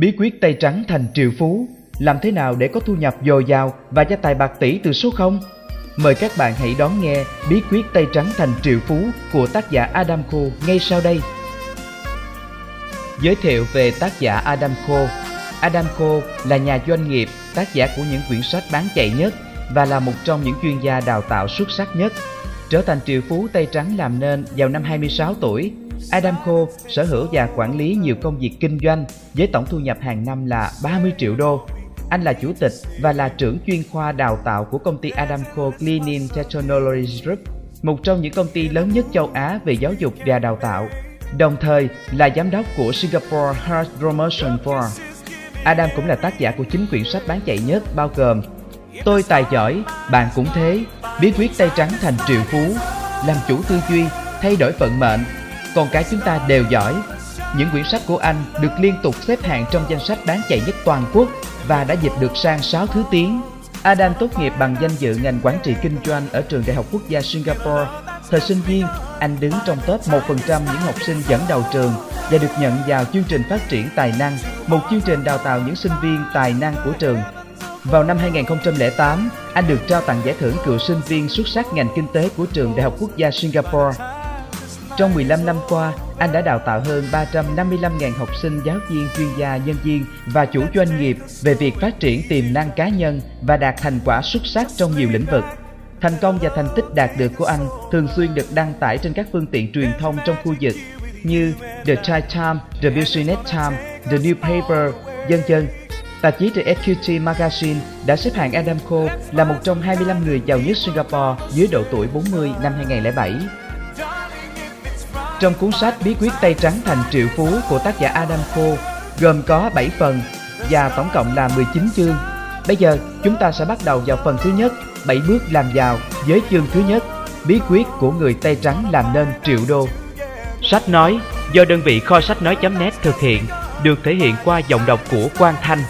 Bí quyết tay trắng thành triệu phú Làm thế nào để có thu nhập dồi dào và gia tài bạc tỷ từ số 0? Mời các bạn hãy đón nghe Bí quyết tay trắng thành triệu phú của tác giả Adam Khô ngay sau đây. Giới thiệu về tác giả Adam Khô Adam Khô là nhà doanh nghiệp, tác giả của những quyển sách bán chạy nhất và là một trong những chuyên gia đào tạo xuất sắc nhất. Trở thành triệu phú tay trắng làm nên vào năm 26 tuổi, Adamco sở hữu và quản lý nhiều công việc kinh doanh với tổng thu nhập hàng năm là 30 triệu đô. Anh là chủ tịch và là trưởng chuyên khoa đào tạo của công ty Adamco Cleaning Technology Group, một trong những công ty lớn nhất châu Á về giáo dục và đào tạo, đồng thời là giám đốc của Singapore Heart Promotion Forum. Adam cũng là tác giả của chính quyển sách bán chạy nhất bao gồm Tôi tài giỏi, bạn cũng thế, bí quyết tay trắng thành triệu phú, làm chủ tư duy, thay đổi vận mệnh, con cái chúng ta đều giỏi. Những quyển sách của anh được liên tục xếp hạng trong danh sách bán chạy nhất toàn quốc và đã dịch được sang 6 thứ tiếng. Adam tốt nghiệp bằng danh dự ngành quản trị kinh doanh ở trường Đại học Quốc gia Singapore. Thời sinh viên, anh đứng trong top 1% những học sinh dẫn đầu trường và được nhận vào chương trình phát triển tài năng, một chương trình đào tạo những sinh viên tài năng của trường. Vào năm 2008, anh được trao tặng giải thưởng cựu sinh viên xuất sắc ngành kinh tế của trường Đại học Quốc gia Singapore. Trong 15 năm qua, anh đã đào tạo hơn 355.000 học sinh, giáo viên, chuyên gia, nhân viên và chủ doanh nghiệp về việc phát triển tiềm năng cá nhân và đạt thành quả xuất sắc trong nhiều lĩnh vực. Thành công và thành tích đạt được của anh thường xuyên được đăng tải trên các phương tiện truyền thông trong khu vực như The Chai Times, The Business Times, The New Paper, dân dân. Tạp chí The Equity Magazine đã xếp hạng Adam Khô là một trong 25 người giàu nhất Singapore dưới độ tuổi 40 năm 2007. Trong cuốn sách Bí quyết tay trắng thành triệu phú của tác giả Adam Khô gồm có 7 phần và tổng cộng là 19 chương. Bây giờ chúng ta sẽ bắt đầu vào phần thứ nhất, 7 bước làm giàu với chương thứ nhất, bí quyết của người tay trắng làm nên triệu đô. Sách nói do đơn vị kho sách nói.net thực hiện, được thể hiện qua giọng đọc của Quang Thanh.